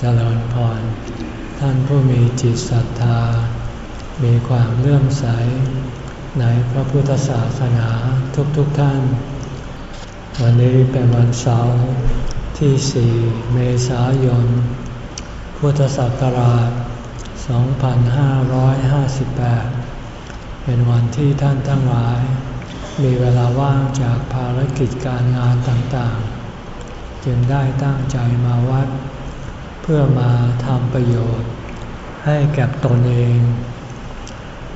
เจริญพร ท่านผู้มีจิตศรัทธา มีความเลื่อมใส ในพระพุทธศาสนาทุกๆทท่าน วันนี้เป็นวันเสาร์ที่ 4 เมษายน พุทธศักราช 2558 เป็นวันที่ท่านทั้งหลาย มีเวลาว่างจากภารกิจการงานต่างๆ จึงได้ตั้งใจมาวัด พื่อมาทำประโยชน์ ให้แก่ตนเอง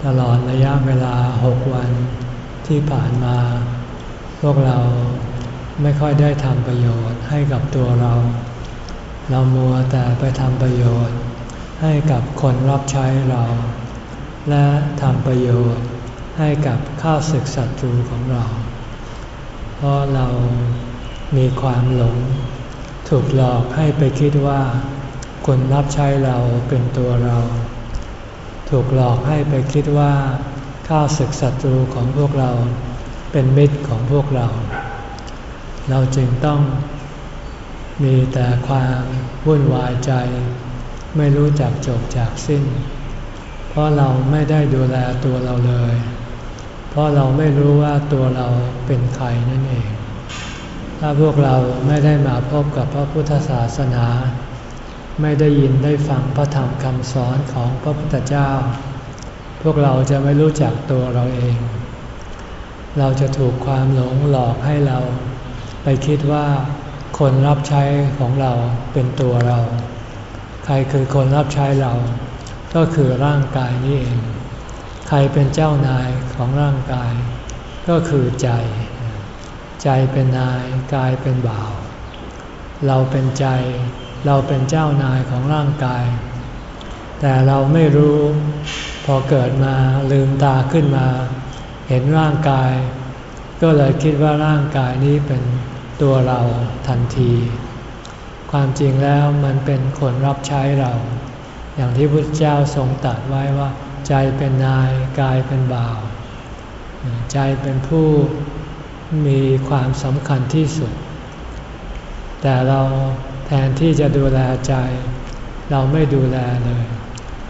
ตลอดระยะเวลาหกวันที่ผ่านมา พวกเราไม่ค่อยได้ทำประโยชน์ให้กับตัวเรา เรามัวแต่ไปทำประโยชน์ ให้กับคนรับใช้เรา และทำประโยชน์ให้กับข้าศึกศัตรูของเรา เพราะเรามีความหลงถูกหลอกให้ไปคิดว่า คนรับใช้เราเป็นตัวเรา ถูกหลอกให้ไปคิดว่าข้าศึกศัตรูของพวกเราเป็นมิตรของพวกเรา เราจึงต้องมีแต่ความวุ่นวายใจ ไม่รู้จักจบจากสิ้น เพราะเราไม่ได้ดูแลตัวเราเลย เพราะเราไม่รู้ว่าตัวเราเป็นใครนั่นเอง ถ้าพวกเราไม่ได้มาพบกับพระพุทธศาสนา ไม่ได้ยินได้ฟังพระธรรมคำสอนของพระพุทธเจ้า พวกเราจะไม่รู้จักตัวเราเอง เราจะถูกความหลงหลอกให้เรา ไปคิดว่าคนรับใช้ของเราเป็นตัวเรา ใครคือคนรับใช้เรา ก็คือร่างกายนี่เอง ใครเป็นเจ้านายของร่างกาย ก็คือใจ ใจเป็นนายกายเป็นบ่าว เราเป็นใจ เราเป็นเจ้านายของร่างกาย แต่เราไม่รู้พอเกิดมาลืมตาขึ้นมา เห็นร่างกาย ก็เลยคิดว่าร่างกายนี้เป็นตัวเราทันที ความจริงแล้วมันเป็นคนรับใช้เรา อย่างที่พุทธเจ้าทรงตรัสไว้ว่า ใจเป็นนายกายเป็นบ่าว ใจเป็นผู้มีความสำคัญที่สุด แต่เรา แทนที่จะดูแลใจ เราไม่ดูแลเลย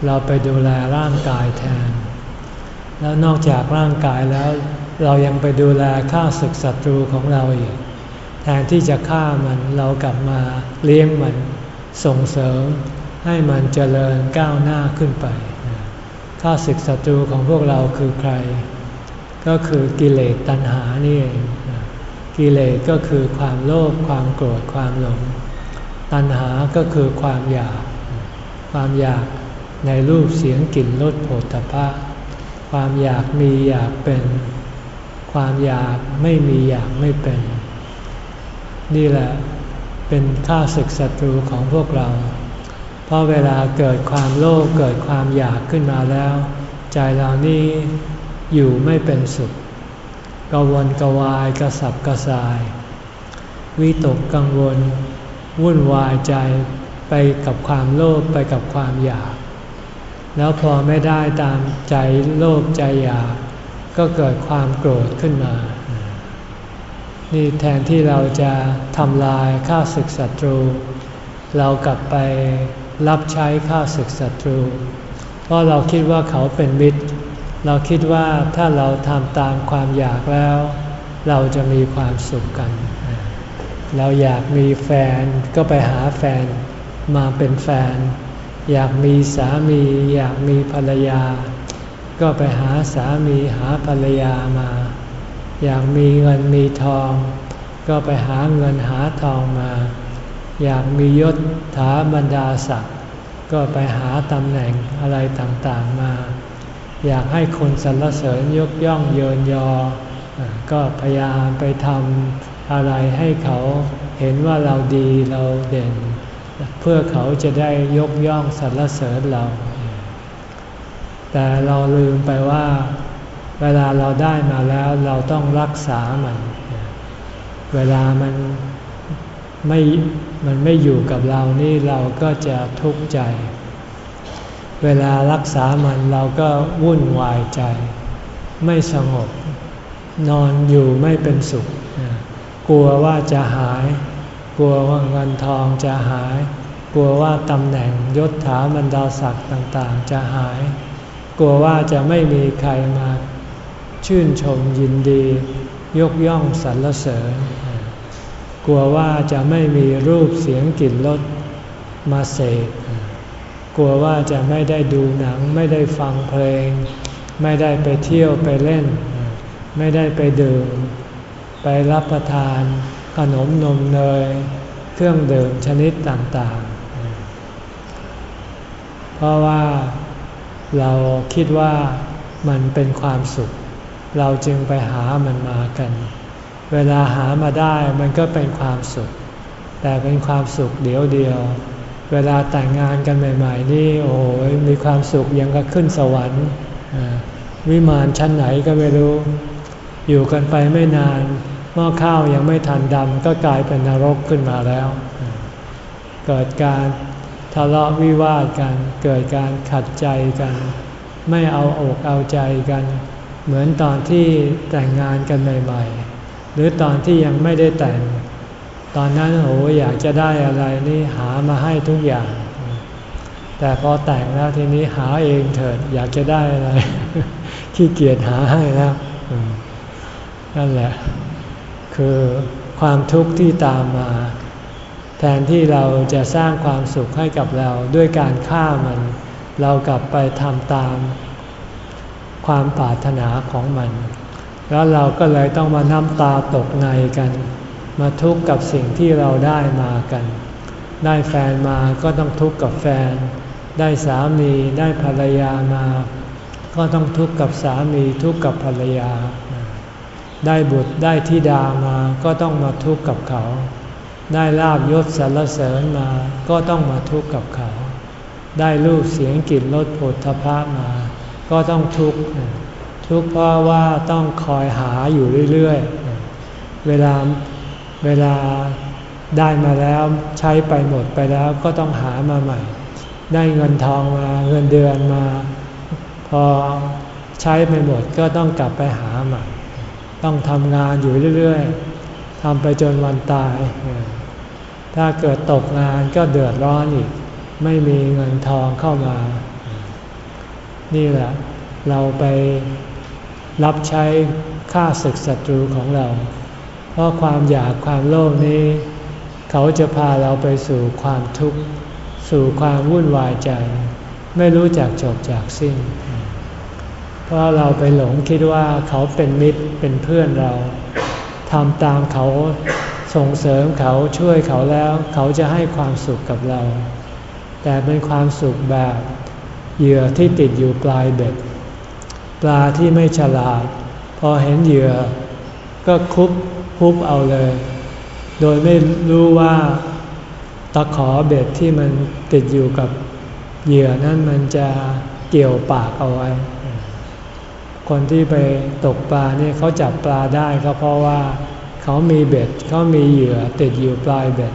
เราไปดูแลร่างกายแทน แล้วนอกจากร่างกายแล้ว เรายังไปดูแลข้าศึกศัตรูของเราอีก แทนที่จะฆ่ามันเรากลับมาเลี้ยงมันส่งเสริมให้มันเจริญก้าวหน้าขึ้นไปข้าศึกศัตรูของพวกเราคือใคร ก็คือกิเลสตัณหานี่เองกิเลสก็คือความโลภความโกรธความหลง ตัณหาก็คือความอยาก ความอยากในรูปเสียงกลิ่นรสโผฏฐพะความอยากมีอยากเป็น ความอยากไม่มีอยากไม่เป็น นี่แหละเป็นข้าศึกศัตรูของพวกเรา เพราะเวลาเกิดความโลภเกิดความอยากขึ้นมาแล้ว ใจเรานี่อยู่ไม่เป็นสุขกวนกวายกระสับกระส่าย วิตกกังวล วุ่นวายใจไปกับความโลภไปกับความอยาก แล้วพอไม่ได้ตามใจโลภใจอยาก ก็เกิดความโกรธขึ้นมา นี่แทนที่เราจะทำลายข้าศึกศัตรู เรากลับไปรับใช้ข้าศึกศัตรู เพราะเราคิดว่าเขาเป็นมิตร เราคิดว่าถ้าเราทำตามความอยากแล้ว เราจะมีความสุขกัน เราอยากมีแฟนก็ไปหาแฟนมาเป็นแฟน อยากมีสามี อยากมีภรรยา ก็ไปหาสามีหาภรรยามา อยากมีเงินมีทอง ก็ไปหาเงินหาทองมา อยากมียศถาบรรดาศักดิ์ก็ไปหาตำแหน่งอะไรต่างๆมา อยากให้คนสรรเสริญยกย่องเยินยอ ก็พยายามไปทำ อะไรให้เขาเห็นว่าเราดีเราเด่น เพื่อเขาจะได้ยกย่องสรรเสริญเรา แต่เราลืมไปว่า เวลาเราได้มาแล้วเราต้องรักษามัน เวลามันไม่มันไม่อยู่กับเรานี่เราก็จะทุกข์ใจ เวลารักษามันเราก็วุ่นวายใจ ไม่สงบ นอนอยู่ไม่เป็นสุข กลัวว่าจะหาย กลัวว่าเงินทองจะหายกกลัวว่าตำแหน่งยศถาบรรดาศักดิ์ต่างๆ จะหาย กลัวว่าจะไม่มีใครมา ชื่นชมยินดี ยกย่องสรรเสริญ กลัวว่าจะไม่มีรูปเสียงกลิ่นรสมาเสกกลัวว่าจะไม่ได้ดูหนัง ไม่ได้ฟังเพลง ไม่ได้ไปเที่ยวไปเล่น ไม่ได้ไปดื่ม ไปรับประทานขนมนมเนย เครื่องดื่มชนิดต่างๆ เพราะว่าเราคิดว่ามันเป็นความสุข เราจึงไปหามันมากัน เวลาหามาได้มันก็เป็นความสุข แต่เป็นความสุขเดียวเดียว เวลาแต่งงานกันใหม่ๆนี่โอ้ยมีความสุขยังก็ขึ้นสวรรค์วิมานชั้นไหนก็ไม่รู้ อยู่กันไปไม่นานหม้อข้าวยังไม่ทันดำก็กลายเป็นนรกขึ้นมาแล้ว เกิดการทะเลาะวิวาทกัน เกิดการขัดใจกัน ไม่เอาอกเอาใจกัน เหมือนตอนที่แต่งงานกันใหม่ๆ หรือตอนที่ยังไม่ได้แต่ง ตอนนั้นโอ้อยากจะได้อะไรนี่หามาให้ทุกอย่าง แต่พอแต่งแล้วทีนี้หาเองเถิดอยากจะได้อะไรขี้เกียจหาให้แล้ว นั่นแหละ คือความทุกข์ที่ตามมา แทนที่เราจะสร้างความสุขให้กับเราด้วยการฆ่ามัน เรากลับไปทำตามความปรารถนาของมัน แล้วเราก็เลยต้องมาน้ำตาตกในกัน มาทุกข์กับสิ่งที่เราได้มากัน ได้แฟนมาก็ต้องทุกข์กับแฟน ได้สามีได้ภรรยามา ก็ต้องทุกข์กับสามีทุกข์กับภรรยา ได้บุตรได้ธิดามาก็ต้องมาทุกข์กับเขา ได้ลาบยศสรรเสริญมาก็ต้องมาทุกข์กับเขา ได้รูปเสียงกลิ่นรสผลทพะมา ก็ต้องทุกข์ทุกข์เพราะว่าต้องคอยหาอยู่เรื่อยๆ เวลาเวลาได้มาแล้วใช้ไปหมดไปแล้วก็ต้องหามาใหม่ ได้เงินทองมาเงินเดือนมา พอใช้ไปหมดก็ต้องกลับไปหาใหม่ ต้องทำงานอยู่เรื่อยๆทำไปจนวันตาย ถ้าเกิดตกงานก็เดือดร้อนอีก ไม่มีเงินทองเข้ามา นี่แหละ เราไปรับใช้ค่าศึกศัตรูของเรา เพราะความอยากความโลภนี้ เขาจะพาเราไปสู่ความทุกข์ สู่ความวุ่นวายใจ ไม่รู้จักจบจากสิ้น เพราะเราไปหลงคิดว่าเขาเป็นมิตรเป็นเพื่อนเราทำตามเขาส่งเสริมเขาช่วยเขาแล้วเขาจะให้ความสุขกับเรา แต่เป็นความสุขแบบเหยื่อที่ติดอยู่ปลายเบ็ด ปลาที่ไม่ฉลาด พอเห็นเหยื่อ ก็คุบคุบเอาเลย โดยไม่รู้ว่าตะขอเบ็ดที่มันติดอยู่กับเหยื่อนั้นมันจะเกี่ยวปากเอาไว้ คนที่ไปตกปลาเนี่ยเขาจับปลาได้ก็เพราะว่าเขามีเบ็ดเขามีเหยื่อติดอยู่ปลายเบ็ด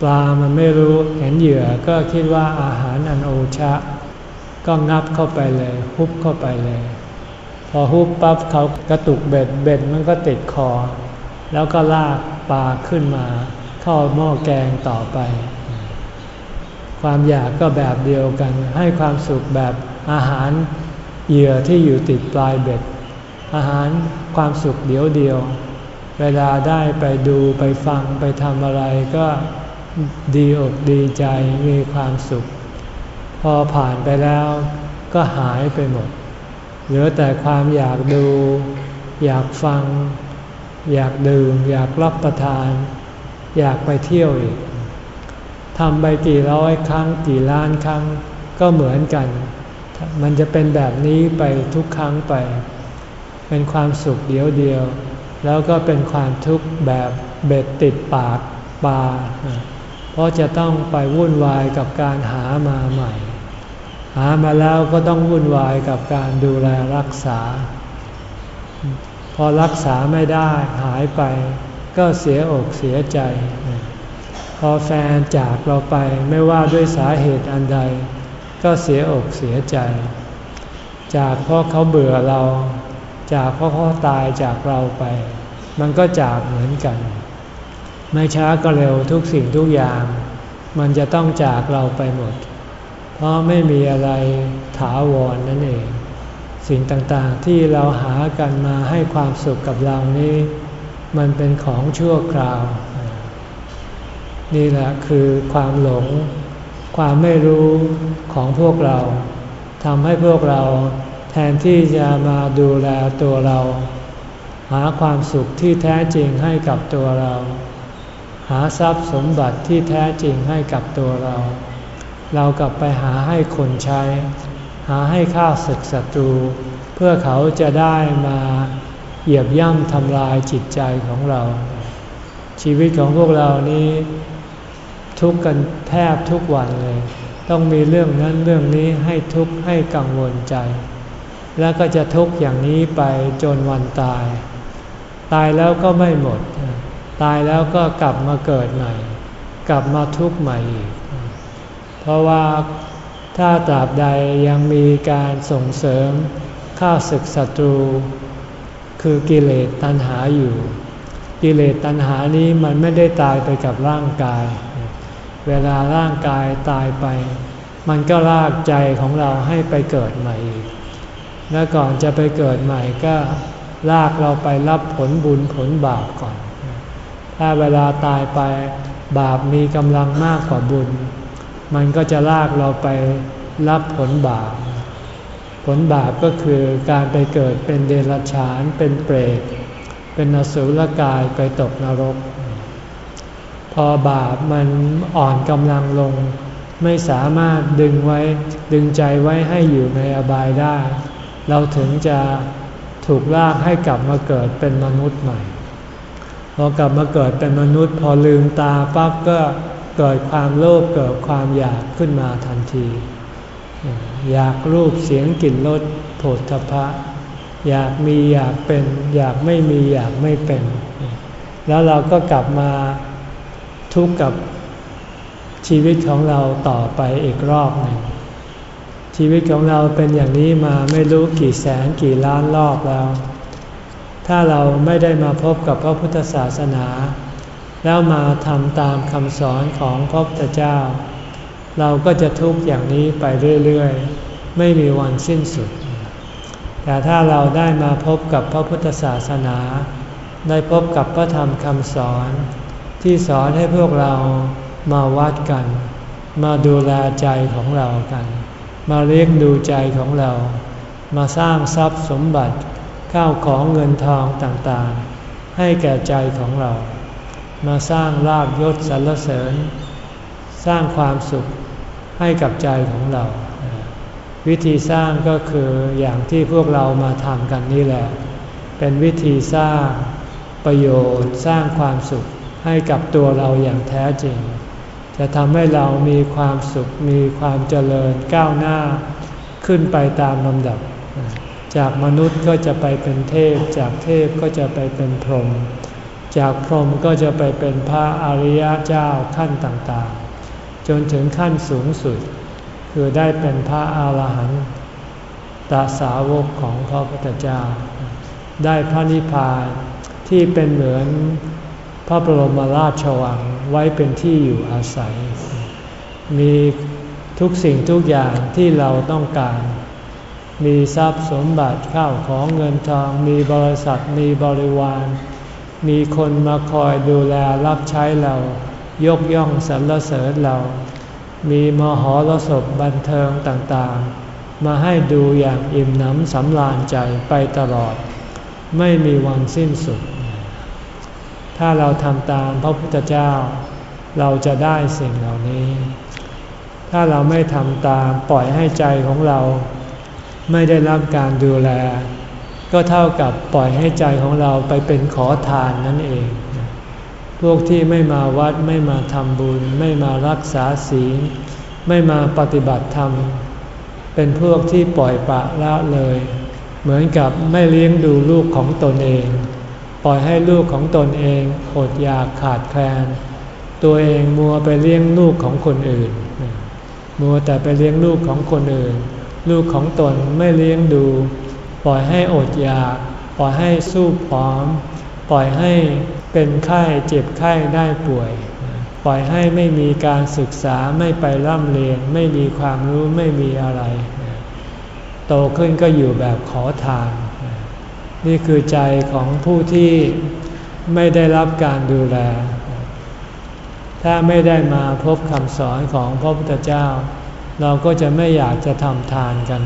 ปลามันไม่รู้เห็นเหยื่อก็คิดว่าอาหารอันโอชะ ก็งับเข้าไปเลยฮุบเข้าไปเลย พอฮุบปั๊บเขากระตุกเบ็ดเบ็ดมันก็ติดคอ แล้วก็ลากปลาขึ้นมาเข้าหม้อแกงต่อไป ความอยากก็แบบเดียวกัน ให้ความสุขแบบอาหาร เหยื่อที่อยู่ติดปลายเบ็ด อาหารความสุขเดียวเดียว เวลาได้ไปดูไปฟังไปทำอะไรก็ดีอกดีใจมีความสุข พอผ่านไปแล้วก็หายไปหมด เหลือแต่ความอยากดู อยากฟัง อยากดื่ม อยากรับประทาน อยากไปเที่ยวอีกทำไปกี่ร้อยครั้งกี่ล้านครั้งก็เหมือนกัน มันจะเป็นแบบนี้ไปทุกครั้งไป เป็นความสุขเดียวเดียว แล้วก็เป็นความทุกข์แบบเบ็ดติดปากปลาเพราะจะต้องไปวุ่นวายกับการหามาใหม่ หามาแล้วก็ต้องวุ่นวายกับการดูแลรักษา พอรักษาไม่ได้หายไป ก็เสียอกเสียใจ พอแฟนจากเราไปไม่ว่าด้วยสาเหตุอันใด ก็เสียอกเสียใจ จากเพราะเขาเบื่อเรา จากเพราะเขาตายจากเราไป มันก็จากเหมือนกัน ไม่ช้าก็เร็วทุกสิ่งทุกอย่าง มันจะต้องจากเราไปหมด เพราะไม่มีอะไรถาวรนนั่นเอง สิ่งต่างๆที่เราหากันมาให้ความสุขกับเรานี้ มันเป็นของชั่วคราว นี่แหละคือความหลง ความไม่รู้ของพวกเราทำให้พวกเราแทนที่จะมาดูแลตัวเรา หาความสุขที่แท้จริงให้กับตัวเรา หาทรัพย์สมบัติที่แท้จริงให้กับตัวเรา เรากลับไปหาให้คนใช้ หาให้ข้าศึกศัตรู เพื่อเขาจะได้มาเหยียบย่ำทำลายจิตใจของเรา ชีวิตของพวกเรานี้ ทุกข์กันแทบทุกวันเลย ต้องมีเรื่องนั้นเรื่องนี้ให้ทุกข์ให้กังวลใจ แล้วก็จะทุกข์อย่างนี้ไปจนวันตาย ตายแล้วก็ไม่หมด ตายแล้วก็กลับมาเกิดใหม่ กลับมาทุกข์ใหม่อีก เพราะว่าถ้าตราบใดยังมีการส่งเสริมข้าศึกศัตรู คือกิเลสตัณหาอยู่ กิเลสตัณหานี้มันไม่ได้ตายไปกับร่างกาย เวลาร่างกายตายไป มันก็ลากใจของเราให้ไปเกิดใหม่อีกและก่อนจะไปเกิดใหม่ก็ลากเราไปรับผลบุญผลบาปก่อน ถ้าเวลาตายไปบาปมีกำลังมากกว่าบุญ มันก็จะลากเราไปรับผลบาป ผลบาปก็คือการไปเกิดเป็นเดรัจฉานเป็นเปรต เป็นนสุลกายไปตกนรก พอบาปมันอ่อนกำลังลง ไม่สามารถดึงไว้ดึงใจไว้ให้อยู่ในอบายได้ เราถึงจะถูกลากให้กลับมาเกิดเป็นมนุษย์ใหม่ พอกลับมาเกิดเป็นมนุษย์ พอลืมตาปั๊บก็เกิดความโลภเกิดความอยากขึ้นมาทันที อยากรูปเสียงกลิ่นรสโผฏฐพะ อยากมีอยากเป็น อยากไม่มีอยากไม่เป็น แล้วเราก็กลับมา ทุกข์กับชีวิตของเราต่อไปอีกรอบหนึ่ง ชีวิตของเราเป็นอย่างนี้มาไม่รู้กี่แสนกี่ล้านรอบแล้ว ถ้าเราไม่ได้มาพบกับพระพุทธศาสนา แล้วมาทำตามคำสอนของพระพุทธเจ้า เราก็จะทุกข์อย่างนี้ไปเรื่อยๆ ไม่มีวันสิ้นสุด แต่ถ้าเราได้มาพบกับพระพุทธศาสนา ได้พบกับพระธรรมคำสอน ที่สอนให้พวกเรามาวัดกัน มาดูแลใจของเรากัน มาเลี้ยงดูใจของเรา มาสร้างทรัพย์สมบัติข้าวของเงินทองต่างๆ ให้แก่ใจของเรา มาสร้างลาบยศสรรเสริญ สร้างความสุขให้กับใจของเรา วิธีสร้างก็คืออย่างที่พวกเรามาทำกันนี่แหละ เป็นวิธีสร้างประโยชน์สร้างความสุข ให้กับตัวเราอย่างแท้จริง จะทำให้เรามีความสุขมีความเจริญก้าวหน้าขึ้นไปตามลำดับ จากมนุษย์ก็จะไปเป็นเทพ จากเทพก็จะไปเป็นพรหมจากพรหมก็จะไปเป็นพระอริยเจ้าขั้นต่างๆ จนถึงขั้นสูงสุด คือได้เป็นพระอาหารหันตสาวกของพระพุทธเจ้า ได้พระนิพพานที่เป็นเหมือน ระบรมราชวังไว้เป็นที่อยู่อาศัย มีทุกสิ่งทุกอย่างที่เราต้องการ มีทรัพย์สมบัติข้าวของเงินทอง มีบริษัทมีบริวาร มีคนมาคอยดูแลรับใช้เรา ยกย่องสรรเสริญเรา มีมหรสพบันเทิงต่างๆ มาให้ดูอย่างอิ่มหนำสำราญใจไปตลอด ไม่มีวันสิ้นสุด ถ้าเราทำตามพระพุทธเจ้า เราจะได้สิ่งเหล่านี้ ถ้าเราไม่ทำตามปล่อยให้ใจของเรา ไม่ได้รับการดูแล ก็เท่ากับปล่อยให้ใจของเราไปเป็นขอทานนั่นเอง พวกที่ไม่มาวัดไม่มาทำบุญ ไม่มารักษาศีล ไม่มาปฏิบัติธรรม เป็นพวกที่ปล่อยปะละเลย เหมือนกับไม่เลี้ยงดูลูกของตนเอง ปล่อยให้ลูกของตนเองอดอยากขาดแคลน ตัวเองมัวไปเลี้ยงลูกของคนอื่น มัวแต่ไปเลี้ยงลูกของคนอื่น ลูกของตนไม่เลี้ยงดู ปล่อยให้อดอยาก ปล่อยให้สู้ผอม ปล่อยให้เป็นไข้เจ็บไข้ได้ป่วย ปล่อยให้ไม่มีการศึกษาไม่ไปร่ำเรียน ไม่มีความรู้ไม่มีอะไร โตขึ้นก็อยู่แบบขอทาน นี่คือใจของผู้ที่ไม่ได้รับการดูแล ถ้าไม่ได้มาพบคำสอนของพระพุทธเจ้า เราก็จะไม่อยากจะทำทานกัน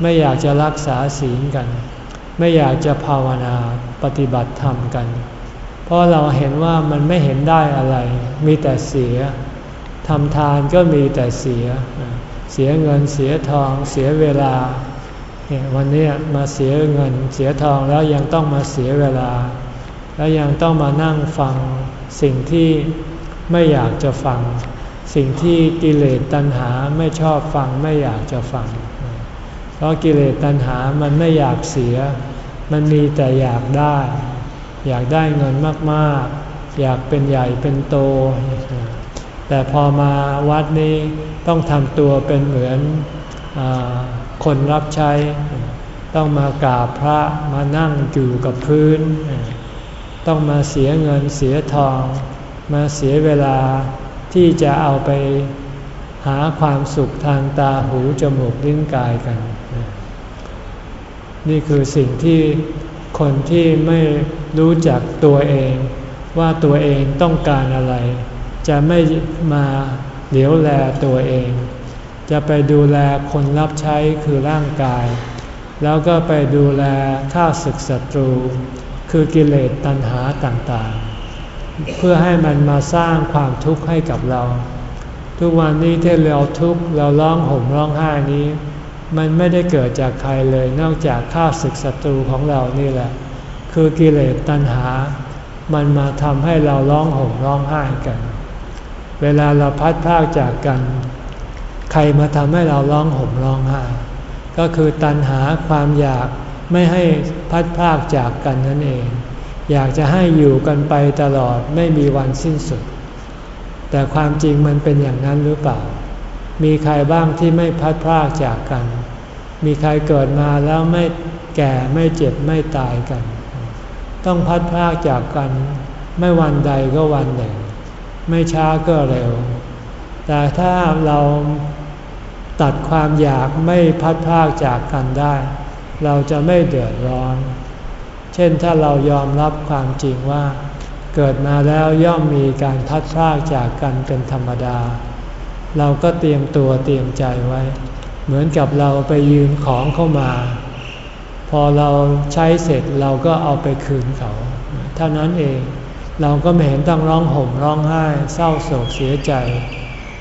ไม่อยากจะรักษาศีลกัน ไม่อยากจะภาวนาปฏิบัติธรรมกัน เพราะเราเห็นว่ามันไม่เห็นได้อะไร มีแต่เสียทำทานก็มีแต่เสีย เสียเงินเสียทอง เสียเวลา วันนี้มาเสียเงินเสียทองแล้วยังต้องมาเสียเวลา แล้วยังต้องมานั่งฟังสิ่งที่ไม่อยากจะฟัง สิ่งที่กิเลสตัณหาไม่ชอบฟังไม่อยากจะฟัง เพราะกิเลสตัณหามันไม่อยากเสีย มันมีแต่อยากได้ อยากได้เงินมากๆ อยากเป็นใหญ่เป็นโต แต่พอมาวัดนี้ต้องทำตัวเป็นเหมือนอ คนรับใช้ ต้องมากราบพระมานั่งอยู่กับพื้น ต้องมาเสียเงินเสียทอง มาเสียเวลาที่จะเอาไปหาความสุขทางตาหูจมูกลิ้นกายกัน นี่คือสิ่งที่คนที่ไม่รู้จักตัวเอง ว่าตัวเองต้องการอะไร จะไม่มาเหลียวแลตัวเอง จะไปดูแลคนรับใช้คือร่างกาย แล้วก็ไปดูแลข้าศึกศัตรู คือกิเลสตัณหาต่างๆ เพื่อให้มันมาสร้างความทุกข์ให้กับเรา ทุกวันนี้ที่เราทุกข์เราร้องห่มร้องไห้นี้ มันไม่ได้เกิดจากใครเลยนอกจากข้าศึกศัตรูของเรานี่แหละ คือกิเลสตัณหา มันมาทำให้เราร้องห่มร้องไห้กัน เวลาเราพัดพากจากกัน ใครมาทำให้เราร้องห่มร้องไห้ก็คือตัณหาความอยากไม่ให้พัดพากจากกันนั่นเอง อยากจะให้อยู่กันไปตลอดไม่มีวันสิ้นสุด แต่ความจริงมันเป็นอย่างนั้นหรือเปล่า มีใครบ้างที่ไม่พัดพากจากกัน มีใครเกิดมาแล้วไม่แก่ไม่เจ็บไม่ตายกัน ต้องพัดพากจากกัน ไม่วันใดก็วันหนึ่ง ไม่ช้าก็เร็ว แต่ถ้าเรา ตัดความอยากไม่พัดพากจากกันได้ เราจะไม่เดือดร้อน เช่นถ้าเรายอมรับความจริงว่า เกิดมาแล้วย่อมมีการพัดพากจากกันเป็นธรรมดา เราก็เตรียมตัวเตรียมใจไว้ เหมือนกับเราไปยืนของเข้ามา พอเราใช้เสร็จเราก็เอาไปคืนเขา เท่านั้นเองเราก็ไม่เห็นต้องร้องห่มร้องไห้เศร้าโศกเสียใจ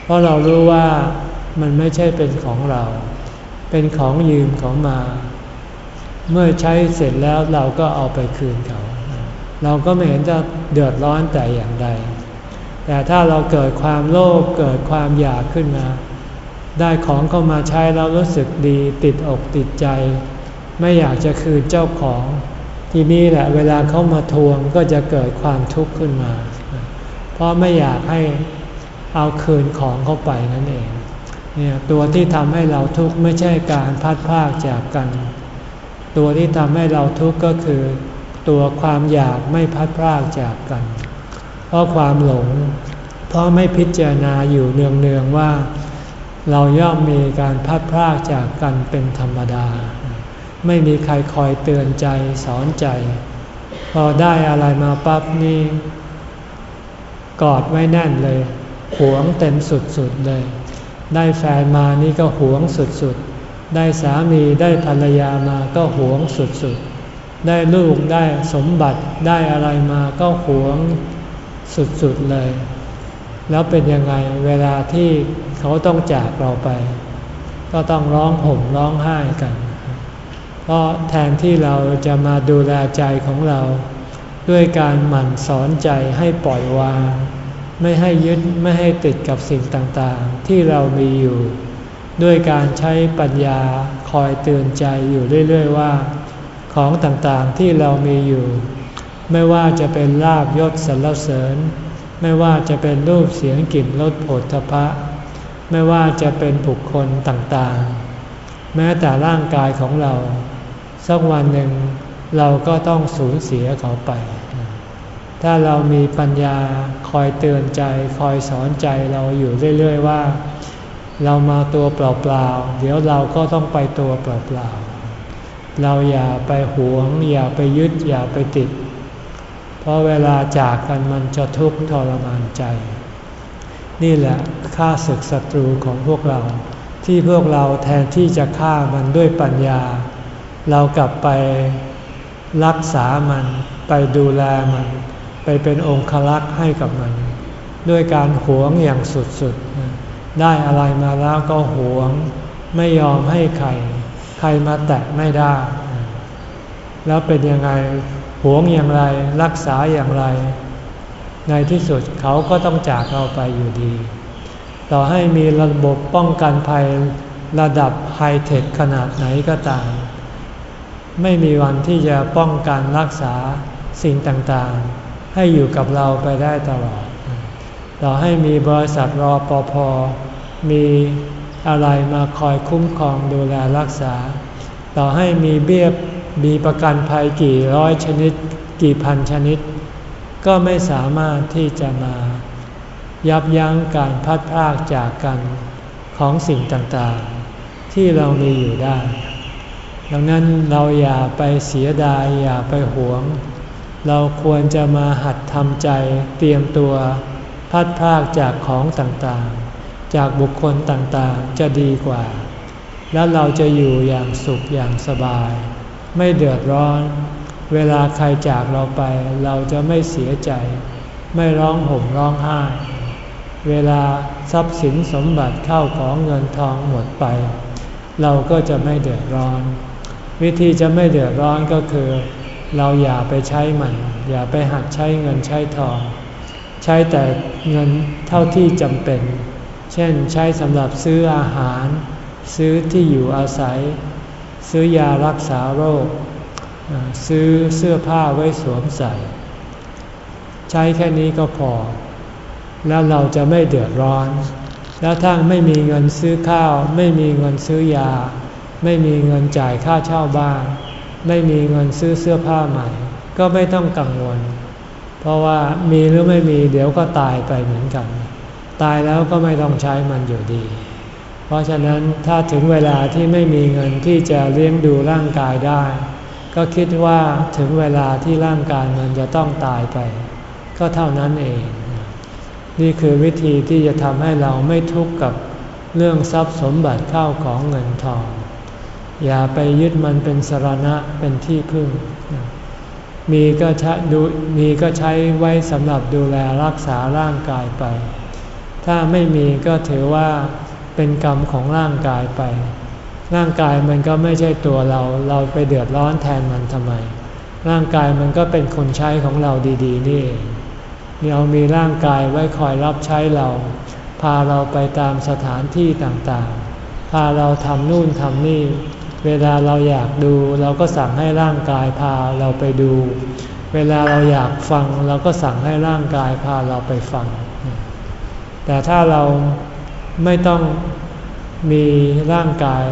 เพราะเรารู้ว่า มันไม่ใช่เป็นของเรา เป็นของยืมของมา เมื่อใช้เสร็จแล้วเราก็เอาไปคืนเขา เราก็ไม่เห็นจะเดือดร้อนแต่อย่างใด แต่ถ้าเราเกิดความโลภเกิดความอยากขึ้นมา ได้ของเข้ามาใช้แล้วรู้สึกดีติดอกติดใจ ไม่อยากจะคืนเจ้าของทีนี่แหละเวลาเขามาทวงก็จะเกิดความทุกข์ขึ้นมา เพราะไม่อยากให้เอาคืนของเข้าไปนั่นเอง เนี่ยตัวที่ทำให้เราทุกข์ไม่ใช่การพัดพากจากกัน ตัวที่ทำให้เราทุกข์ก็คือ ตัวความอยากไม่พัดพากจากกัน เพราะความหลง เพราะไม่พิจารณาอยู่เนืองๆว่า เราย่อมมีการพัดพากจากกันเป็นธรรมดา ไม่มีใครคอยเตือนใจสอนใจ พอได้อะไรมาปั๊บนี่กอดไว้แน่นเลย หวงเต็มสุดๆเลย ได้แฟนมานี่ก็หวงสุดๆ ได้สามีได้ภรรยามาก็หวงสุดๆ ได้ลูกได้สมบัติได้อะไรมาก็หวงสุดๆเลย แล้วเป็นยังไงเวลาที่เขาต้องจากเราไป ก็ต้องร้องห่มร้องไห้กัน เพราะแทนที่เราจะมาดูแลใจของเรา ด้วยการหมั่นสอนใจให้ปล่อยวาง ไม่ให้ยึดไม่ให้ติดกับสิ่งต่างๆ ที่เรามีอยู่ ด้วยการใช้ปัญญาคอยเตือนใจอยู่เรื่อย ๆ ว่า ของต่างๆที่เรามีอยู่ ไม่ว่าจะเป็นลาบยศสรรเสริญ ไม่ว่าจะเป็นรูปเสียงกลิ่นรสผลพะ ไม่ว่าจะเป็นบุคคลต่างๆ แม้แต่ร่างกายของเรา สักวันหนึ่งเราก็ต้องสูญเสียเขาไป ถ้าเรามีปัญญาคอยเตือนใจ คอยสอนใจเราอยู่เรื่อย ๆ ว่า เรามาตัวเปล่าๆ เดี๋ยวเราก็ต้องไปตัวเปล่าๆ เราอย่าไปหวง อย่าไปยึด อย่าไปติด เพราะเวลาจากกันมันจะทุกข์ทรมานใจ นี่แหละค่าศึกศัตรูของพวกเรา ที่พวกเราแทนที่จะฆ่ามันด้วยปัญญา เรากลับไปรักษามันไปดูแลมัน เป็นองคลักษ์ให้กับมัน ด้วยการหวงอย่างสุดๆ ได้อะไรมาแล้วก็หวง ไม่ยอมให้ใคร ใครมาแตะไม่ได้ แล้วเป็นยังไงหวงอย่างไรรักษาอย่างไร ในที่สุดเขาก็ต้องจากเราไปอยู่ดี ต่อให้มีระบบป้องกันภัยระดับไฮเทคขนาดไหนก็ตาม ไม่มีวันที่จะป้องกันรักษาสิ่งต่างๆ ให้อยู่กับเราไปได้ตลอดต่อให้มีบริษัทรอปภมีอะไรมาคอยคุ้มครองดูแลรักษา ต่อให้มีเบี้ยมีประกันภัยกี่ร้อยชนิด กี่พันชนิด ก็ไม่สามารถที่จะมา ยับยั้งการพัดพากจากกันของสิ่งต่างๆ ที่เรามีอยู่ได้ ดังนั้นเราอย่าไปเสียดายอย่าไปหวง เราควรจะมาหัดทำใจเตรียมตัวพัดพากจากของต่างๆ จากบุคคลต่างๆจะดีกว่า แล้วเราจะอยู่อย่างสุขอย่างสบาย ไม่เดือดร้อน เวลาใครจากเราไป เราจะไม่เสียใจ ไม่ร้องห่มร้องไห้ เวลาทรัพย์สินสมบัติเข้าของเงินทองหมดไป เราก็จะไม่เดือดร้อน วิธีจะไม่เดือดร้อนก็คือ เราอย่าไปใช้มัน อย่าไปหัดใช้เงินใช้ทอง ใช้แต่เงินเท่าที่จำเป็น เช่นใช้สำหรับซื้ออาหาร ซื้อที่อยู่อาศัย ซื้อยารักษาโรค ซื้อเสื้อผ้าไว้สวมใส่ ใช้แค่นี้ก็พอ แล้วเราจะไม่เดือดร้อน แล้วถ้าไม่มีเงินซื้อข้าว ไม่มีเงินซื้อยา ไม่มีเงินจ่ายค่าเช่าบ้าน ไม่มีเงินซื้อเสื้อผ้าใหม่ ก็ไม่ต้องกังวล เพราะว่ามีหรือไม่มีเดี๋ยวก็ตายไปเหมือนกัน ตายแล้วก็ไม่ต้องใช้มันอยู่ดี เพราะฉะนั้นถ้าถึงเวลาที่ไม่มีเงินที่จะเลี้ยงดูร่างกายได้ ก็คิดว่าถึงเวลาที่ร่างกายมันจะต้องตายไป ก็เท่านั้นเอง นี่คือวิธีที่จะทำให้เราไม่ทุกข์กับเรื่องทรัพย์สมบัติเข้าของเงินทอง อย่าไปยึดมันเป็นสรณะเป็นที่พึ่ง มีก็ใช้ดูมีก็ใช้ไว้สำหรับดูแลรักษาร่างกายไป ถ้าไม่มีก็ถือว่าเป็นกรรมของร่างกายไป ร่างกายมันก็ไม่ใช่ตัวเรา เราไปเดือดร้อนแทนมันทำไม ร่างกายมันก็เป็นคนใช้ของเราดีๆ นี่เองเรามีร่างกายไว้คอยรับใช้เรา พาเราไปตามสถานที่ต่างๆ พาเราทำนู่นทำนี่ เวลาเราอยากดูเราก็สั่งให้ร่างกายพาเราไปดู เวลาเราอยากฟังเราก็สั่งให้ร่างกายพาเราไปฟัง แต่ถ้าเราไม่ต้องมีร่างกาย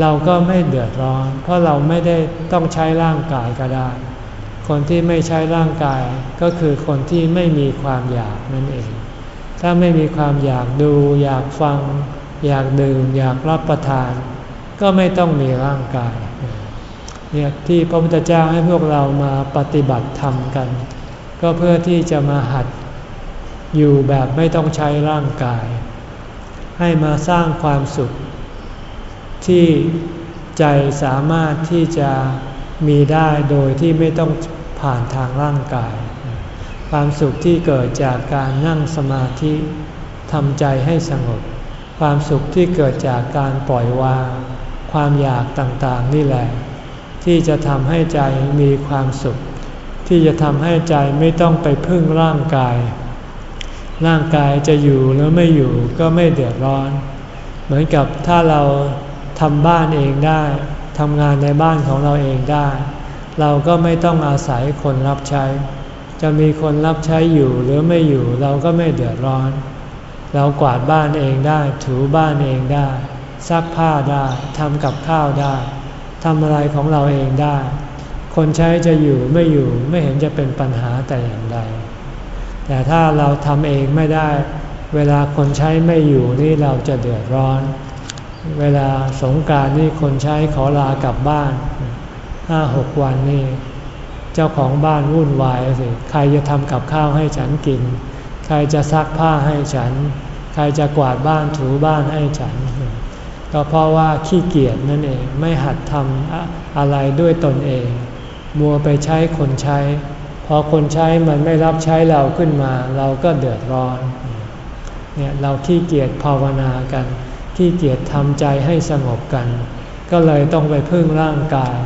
เราก็ไม่เดือดร้อน เพราะเราไม่ได้ต้องใช้ร่างกายก็ได้ คนที่ไม่ใช้ร่างกายก็คือคนที่ไม่มีความอยากนั่นเอง ถ้าไม่มีความอยากดู อยากฟัง อยากดื่ม อยากรับประทาน ก็ไม่ต้องมีร่างกายเนี่ยที่พระพุทธเจ้าให้พวกเรามาปฏิบัติธรรมกัน ก็เพื่อที่จะมาหัดอยู่แบบไม่ต้องใช้ร่างกาย ให้มาสร้างความสุข ที่ใจสามารถที่จะมีได้โดยที่ไม่ต้องผ่านทางร่างกาย ความสุขที่เกิดจากการนั่งสมาธิทำใจให้สงบ ความสุขที่เกิดจากการปล่อยวาง ความอยากต่างๆนี่แหละ ที่จะทำให้ใจมีความสุข ที่จะทำให้ใจไม่ต้องไปพึ่งร่างกาย ร่างกายจะอยู่หรือไม่อยู่ก็ไม่เดือดร้อน เหมือนกับถ้าเราทำบ้านเองได้ทำงานในบ้านของเราเองได้ เราก็ไม่ต้องอาศัยคนรับใช้ จะมีคนรับใช้อยู่หรือไม่อยู่เราก็ไม่เดือดร้อน เรากวาดบ้านเองได้ ถูบ้านเองได้ ซักผ้าได้ทำกับข้าวได้ทำอะไรของเราเองได้ คนใช้จะอยู่ไม่อยู่ไม่เห็นจะเป็นปัญหาแต่อย่างใดแต่ถ้าเราทำเองไม่ได้ เวลาคนใช้ไม่อยู่นี่เราจะเดือดร้อน เวลาสงการนี่คนใช้ขอลากลับบ้านห้าหกวันนี่เจ้าของบ้านวุ่นวายสิ ใครจะทำกับข้าวให้ฉันกิน ใครจะซักผ้าให้ฉัน ใครจะกวาดบ้านถูบ้านให้ฉัน ก็เพราะว่าขี้เกียจนั่นเองไม่หัดทำอะไรด้วยตนเอง มัวไปใช้คนใช้ พอคนใช้มันไม่รับใช้เราขึ้นมา เราก็เดือดร้อนเนี่ยเราขี้เกียจภาวนากันขี้เกียจทำใจให้สงบกัน ก็เลยต้องไปพึ่งร่างกาย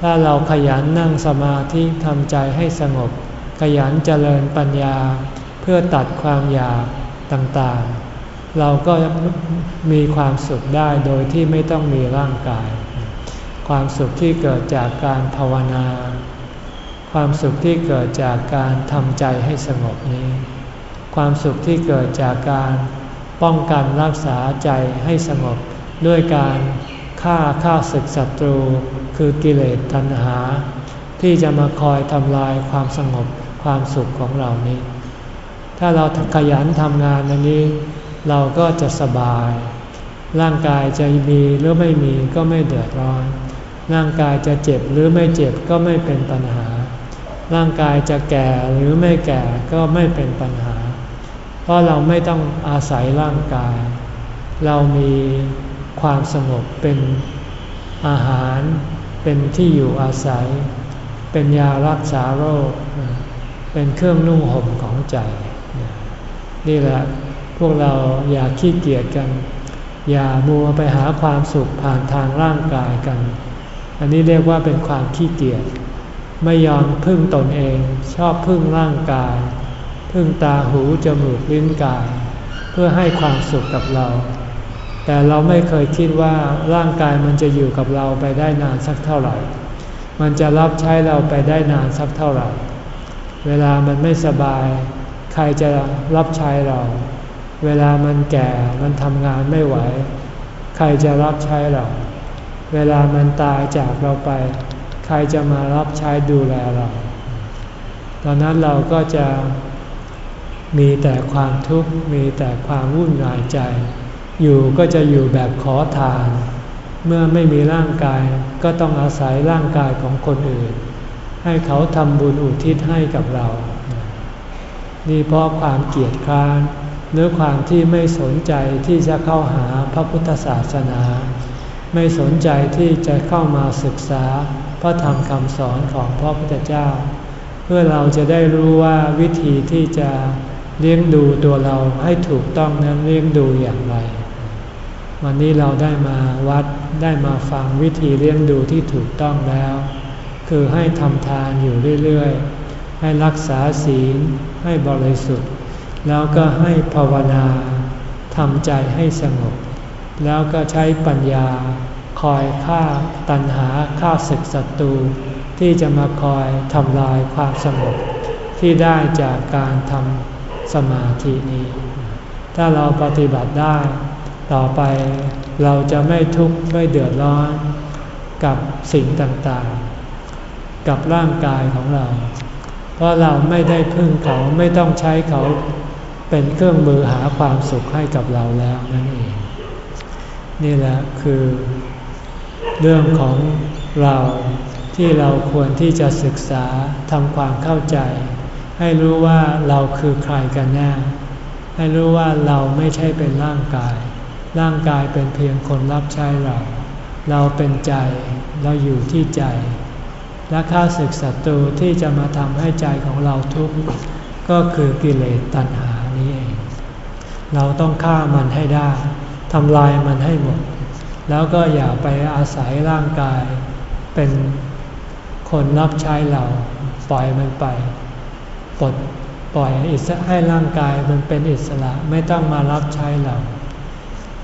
ถ้าเราขยันนั่งสมาธิทำใจให้สงบ ขยันเจริญปัญญา เพื่อตัดความอยากต่างๆ เราก็มีความสุขได้โดยที่ไม่ต้องมีร่างกาย ความสุขที่เกิดจากการภาวนา ความสุขที่เกิดจากการทำใจให้สงบนี้ ความสุขที่เกิดจากการป้องกันรักษาใจให้สงบด้วยการฆ่าฆ่าศึกศัตรู คือกิเลสตัณหา ที่จะมาคอยทำลายความสงบความสุขของเรานี้ ถ้าเราขยันทำงานอันนี้ เราก็จะสบาย ร่างกายจะมีหรือไม่มีก็ไม่เดือดร้อน ร่างกายจะเจ็บหรือไม่เจ็บก็ไม่เป็นปัญหา ร่างกายจะแก่หรือไม่แก่ก็ไม่เป็นปัญหา เพราะเราไม่ต้องอาศัยร่างกาย เรามีความสงบเป็นอาหาร เป็นที่อยู่อาศัย เป็นยารักษาโรค เป็นเครื่องนุ่งห่มของใจ นี่แหละ วกเราอย่าขี้เกียจกัน อย่ามัวไปหาความสุขผ่านทางร่างกายกัน อันนี้เรียกว่าเป็นความขี้เกียจไม่ยอมพึ่งตนเองชอบพึ่งร่างกาย พึ่งตาหูจมูกลิ้นกาย เพื่อให้ความสุขกับเรา แต่เราไม่เคยคิดว่าร่างกายมันจะอยู่กับเราไปได้นานสักเท่าไหร่ มันจะรับใช้เราไปได้นานสักเท่าไหร่ เวลามันไม่สบาย ใครจะรับใช้เรา เวลามันแก่มันทำงานไม่ไหว ใครจะรับใช้เราเวลามันตายจากเราไป ใครจะมารับใช้ดูแลเรา ตอนนั้นเราก็จะมีแต่ความทุกข์มีแต่ความวุ่นวายใจ อยู่ก็จะอยู่แบบขอทาน เมื่อไม่มีร่างกายก็ต้องอาศัยร่างกายของคนอื่น ให้เขาทำบุญอุทิศให้กับเรา นี่เพราะความเกียดคร้าน หรือความที่ไม่สนใจที่จะเข้าหาพระพุทธศาสนา ไม่สนใจที่จะเข้ามาศึกษาพระธรรมคำสอนของพระพุทธเจ้า เพื่อเราจะได้รู้ว่าวิธีที่จะเลี้ยงดูตัวเราให้ถูกต้องนั้นเลี้ยงดูอย่างไร วันนี้เราได้มาวัดได้มาฟังวิธีเลี้ยงดูที่ถูกต้องแล้ว คือให้ทำทานอยู่เรื่อยๆ ให้รักษาศีลให้บริสุทธิ์ แล้วก็ให้ภาวนาทำใจให้สงบ แล้วก็ใช้ปัญญาคอยฆ่าตัณหาฆ่าศึกศัตรูที่จะมาคอยทำลายความสงบที่ได้จากการทำสมาธินี้ ถ้าเราปฏิบัติได้ ต่อไปเราจะไม่ทุกข์ไม่เดือดร้อน กับสิ่งต่างๆ กับร่างกายของเรา เพราะเราไม่ได้พึ่งเขาไม่ต้องใช้เขา เป็นเครื่องมือหาความสุขให้กับเราแล้วนั่นเอง นี่แหละคือ เรื่องของเราที่เราควรที่จะศึกษาทำความเข้าใจ ให้รู้ว่าเราคือใครกันแน่ ให้รู้ว่าเราไม่ใช่เป็นร่างกาย ร่างกายเป็นเพียงคนรับใช้เรา เราเป็นใจ เราอยู่ที่ใจ และข้าศึกศัตรูที่จะมาทำให้ใจของเราทุกข์ก็คือกิเลสตัณหา เราต้องฆ่ามันให้ได้ทำลายมันให้หมด แล้วก็อย่าไปอาศัยร่างกาย เป็นคนรับใช้เราปล่อยมันไปปลดปล่อยอิสให้ร่างกายมันเป็นอิสระไม่ต้องมารับใช้เรา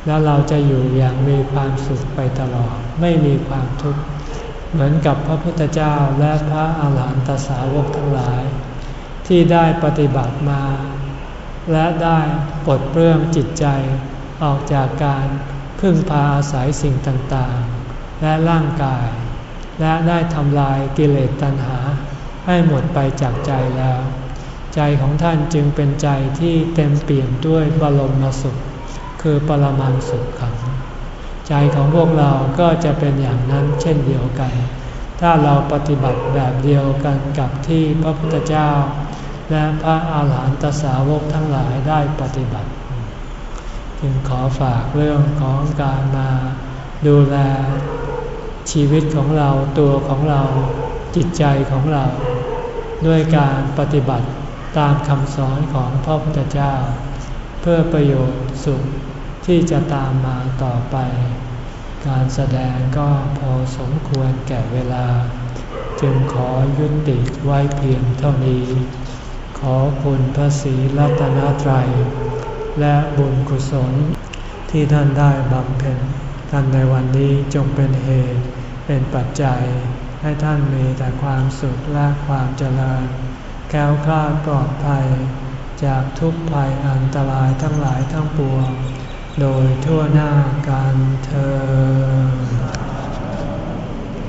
แล้วเราจะอยู่อย่างมีความสุขไปตลอด ไม่มีความทุกข์เหมือนกับพระพุทธเจ้าและพระอาหารหันตสาวกทั้งหลาย ที่ได้ปฏิบัติมา และได้ปลดเปลื้องจิตใจออกจากการพึ่งพาอาศัยสิ่งต่างๆ และร่างกาย และได้ทำลายกิเลสตัณหา ให้หมดไปจากใจแล้ว ใจของท่านจึงเป็นใจที่เต็มเปี่ยมด้วยบรมสุข คือปรมังสุขขัง ใจของพวกเราก็จะเป็นอย่างนั้นเช่นเดียวกัน ถ้าเราปฏิบัติแบบเดียวกันกับที่พระพุทธเจ้า และพระอาหารหันตสาวกทั้งหลายได้ปฏิบัติ จึงขอฝากเรื่องของการมาดูแลชีวิตของเราตัวของเราจิตใจของเรา ด้วยการปฏิบัติตามคำสอนของพระพุทธเจ้า เพื่อประโยชน์สุขที่จะตามมาต่อไป การแสดงก็พอสมควรแก่เวลา จึงขอยุติไว้เพียงเท่านี้ ขอคุณพระศรีรัตนตรัย และบุญกุศลที่ท่านได้บำเพ็ญกันในวันนี้จงเป็นเหตุเป็นปัจจัย ให้ท่านมีแต่ความสุขและความเจริญ แก้วคลาดปลอดภัย จากทุกภัยอันตรายทั้งหลายทั้งปวง โดยทั่วหน้ากันเธอ